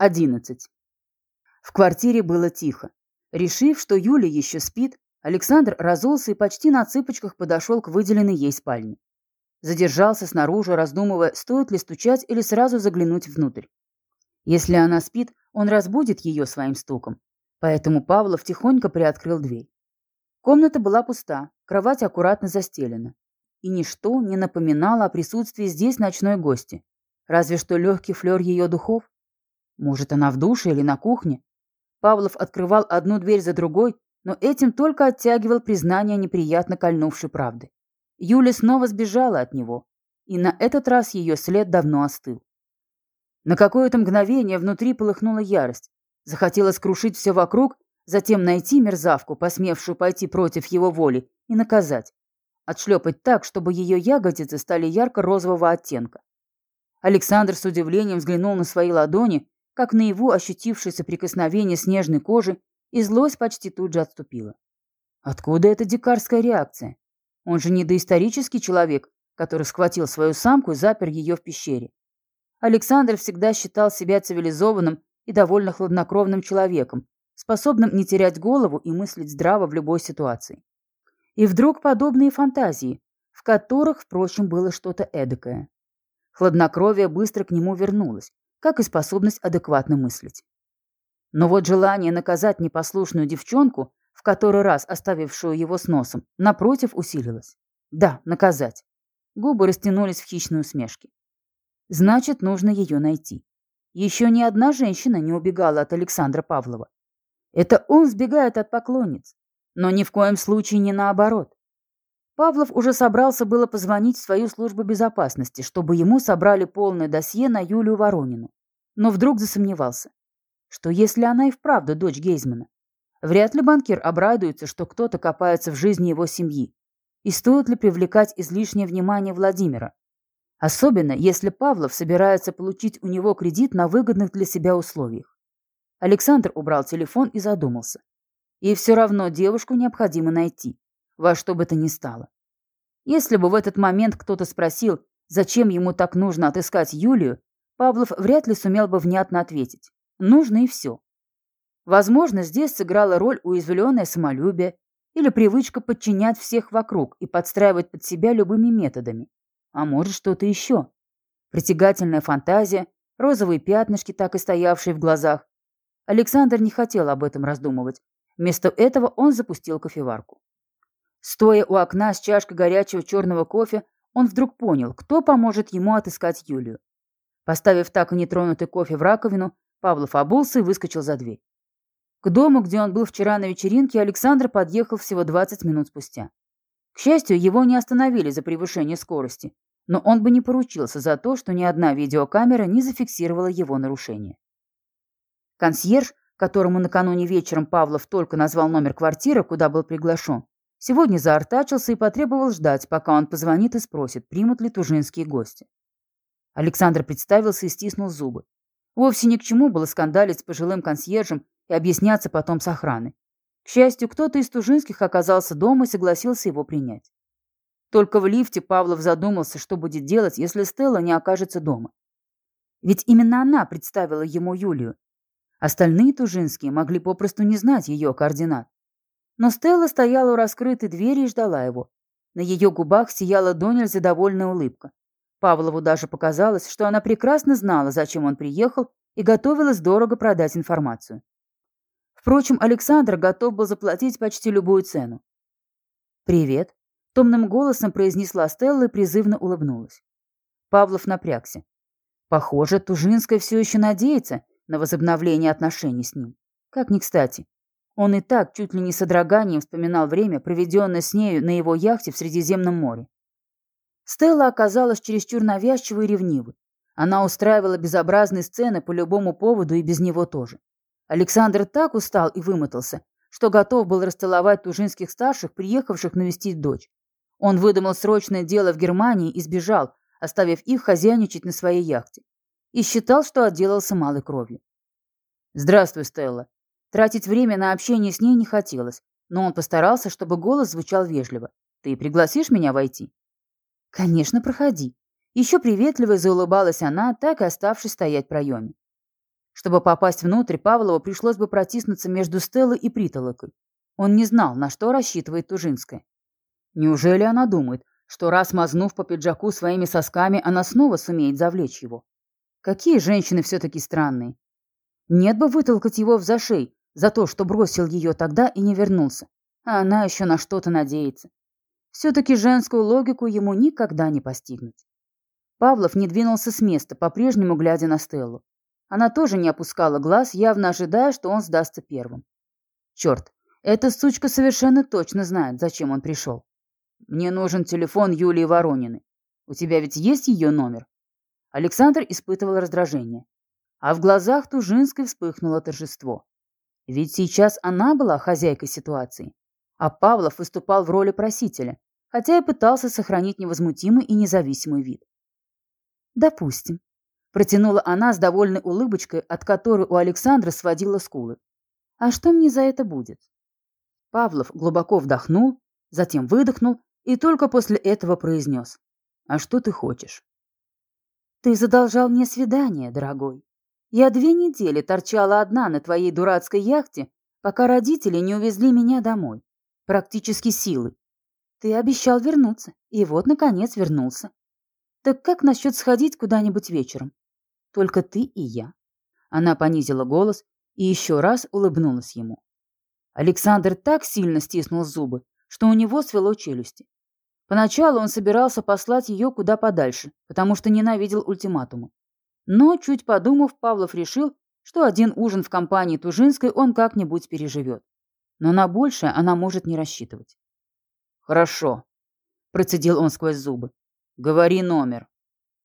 11. В квартире было тихо. Решив, что Юля еще спит, Александр разулся и почти на цыпочках подошел к выделенной ей спальне. Задержался снаружи, раздумывая, стоит ли стучать или сразу заглянуть внутрь. Если она спит, он разбудит ее своим стуком. Поэтому Павлов тихонько приоткрыл дверь. Комната была пуста, кровать аккуратно застелена. И ничто не напоминало о присутствии здесь ночной гости. Разве что легкий флер ее духов. Может, она в душе или на кухне? Павлов открывал одну дверь за другой, но этим только оттягивал признание неприятно кольнувшей правды. Юля снова сбежала от него, и на этот раз ее след давно остыл. На какое-то мгновение внутри полыхнула ярость. Захотелось крушить все вокруг, затем найти мерзавку, посмевшую пойти против его воли, и наказать. Отшлепать так, чтобы ее ягодицы стали ярко-розового оттенка. Александр с удивлением взглянул на свои ладони как наяву ощутившееся прикосновение снежной кожи, и злость почти тут же отступила. Откуда эта дикарская реакция? Он же не доисторический человек, который схватил свою самку и запер ее в пещере. Александр всегда считал себя цивилизованным и довольно хладнокровным человеком, способным не терять голову и мыслить здраво в любой ситуации. И вдруг подобные фантазии, в которых, впрочем, было что-то эдакое. Хладнокровие быстро к нему вернулось, как и способность адекватно мыслить. Но вот желание наказать непослушную девчонку, в который раз оставившую его с носом, напротив усилилось. Да, наказать. Губы растянулись в хищной усмешке. Значит, нужно ее найти. Еще ни одна женщина не убегала от Александра Павлова. Это он сбегает от поклонниц, но ни в коем случае не наоборот. Павлов уже собрался было позвонить в свою службу безопасности, чтобы ему собрали полное досье на Юлию Воронину. Но вдруг засомневался. Что если она и вправду дочь Гейзмана? Вряд ли банкир обрадуется, что кто-то копается в жизни его семьи. И стоит ли привлекать излишнее внимание Владимира? Особенно, если Павлов собирается получить у него кредит на выгодных для себя условиях. Александр убрал телефон и задумался. И все равно девушку необходимо найти во что бы то ни стало. Если бы в этот момент кто-то спросил, зачем ему так нужно отыскать Юлию, Павлов вряд ли сумел бы внятно ответить. Нужно и все. Возможно, здесь сыграла роль уязвленное самолюбие или привычка подчинять всех вокруг и подстраивать под себя любыми методами. А может, что-то еще. Притягательная фантазия, розовые пятнышки, так и стоявшие в глазах. Александр не хотел об этом раздумывать. Вместо этого он запустил кофеварку. Стоя у окна с чашкой горячего черного кофе, он вдруг понял, кто поможет ему отыскать Юлию. Поставив так и нетронутый кофе в раковину, Павлов обулся и выскочил за дверь. К дому, где он был вчера на вечеринке, Александр подъехал всего 20 минут спустя. К счастью, его не остановили за превышение скорости, но он бы не поручился за то, что ни одна видеокамера не зафиксировала его нарушение. Консьерж, которому накануне вечером Павлов только назвал номер квартиры, куда был приглашен, Сегодня заортачился и потребовал ждать, пока он позвонит и спросит, примут ли тужинские гости. Александр представился и стиснул зубы. Вовсе ни к чему было скандалить с пожилым консьержем и объясняться потом с охраной. К счастью, кто-то из Тужинских оказался дома и согласился его принять. Только в лифте Павлов задумался, что будет делать, если Стелла не окажется дома. Ведь именно она представила ему Юлию. Остальные Тужинские могли попросту не знать ее координат. Но Стелла стояла у раскрытой двери и ждала его. На ее губах сияла до нельзя довольная улыбка. Павлову даже показалось, что она прекрасно знала, зачем он приехал, и готовилась дорого продать информацию. Впрочем, Александр готов был заплатить почти любую цену. «Привет», — томным голосом произнесла Стелла и призывно улыбнулась. Павлов напрягся. Похоже, Тужинская все еще надеется на возобновление отношений с ним. Как ни кстати. Он и так чуть ли не с одраганием вспоминал время, проведенное с нею на его яхте в Средиземном море. Стелла оказалась чересчур навязчивой и ревнивой. Она устраивала безобразные сцены по любому поводу и без него тоже. Александр так устал и вымотался, что готов был расцеловать тужинских старших, приехавших навестить дочь. Он выдумал срочное дело в Германии и сбежал, оставив их хозяйничать на своей яхте. И считал, что отделался малой кровью. «Здравствуй, Стелла», Тратить время на общение с ней не хотелось, но он постарался, чтобы голос звучал вежливо. «Ты пригласишь меня войти?» «Конечно, проходи». Еще приветливо заулыбалась она, так и оставшись стоять в проеме. Чтобы попасть внутрь, Павлову пришлось бы протиснуться между Стеллой и притолокой. Он не знал, на что рассчитывает Тужинская. Неужели она думает, что раз мазнув по пиджаку своими сосками, она снова сумеет завлечь его? Какие женщины все-таки странные. Нет бы вытолкать его в зашей за то, что бросил ее тогда и не вернулся. А она еще на что-то надеется. Все-таки женскую логику ему никогда не постигнуть. Павлов не двинулся с места, по-прежнему глядя на Стеллу. Она тоже не опускала глаз, явно ожидая, что он сдастся первым. Черт, эта сучка совершенно точно знает, зачем он пришел. Мне нужен телефон Юлии Ворониной. У тебя ведь есть ее номер? Александр испытывал раздражение. А в глазах Тужинской вспыхнуло торжество. Ведь сейчас она была хозяйкой ситуации. А Павлов выступал в роли просителя, хотя и пытался сохранить невозмутимый и независимый вид. «Допустим», — протянула она с довольной улыбочкой, от которой у Александра сводила скулы. «А что мне за это будет?» Павлов глубоко вдохнул, затем выдохнул и только после этого произнес. «А что ты хочешь?» «Ты задолжал мне свидание, дорогой. Я две недели торчала одна на твоей дурацкой яхте, пока родители не увезли меня домой. Практически силы. Ты обещал вернуться, и вот, наконец, вернулся. Так как насчет сходить куда-нибудь вечером? Только ты и я». Она понизила голос и еще раз улыбнулась ему. Александр так сильно стиснул зубы, что у него свело челюсти. Поначалу он собирался послать ее куда подальше, потому что ненавидел ультиматумы. Но, чуть подумав, Павлов решил, что один ужин в компании Тужинской он как-нибудь переживет. Но на большее она может не рассчитывать. «Хорошо», — процедил он сквозь зубы. «Говори номер».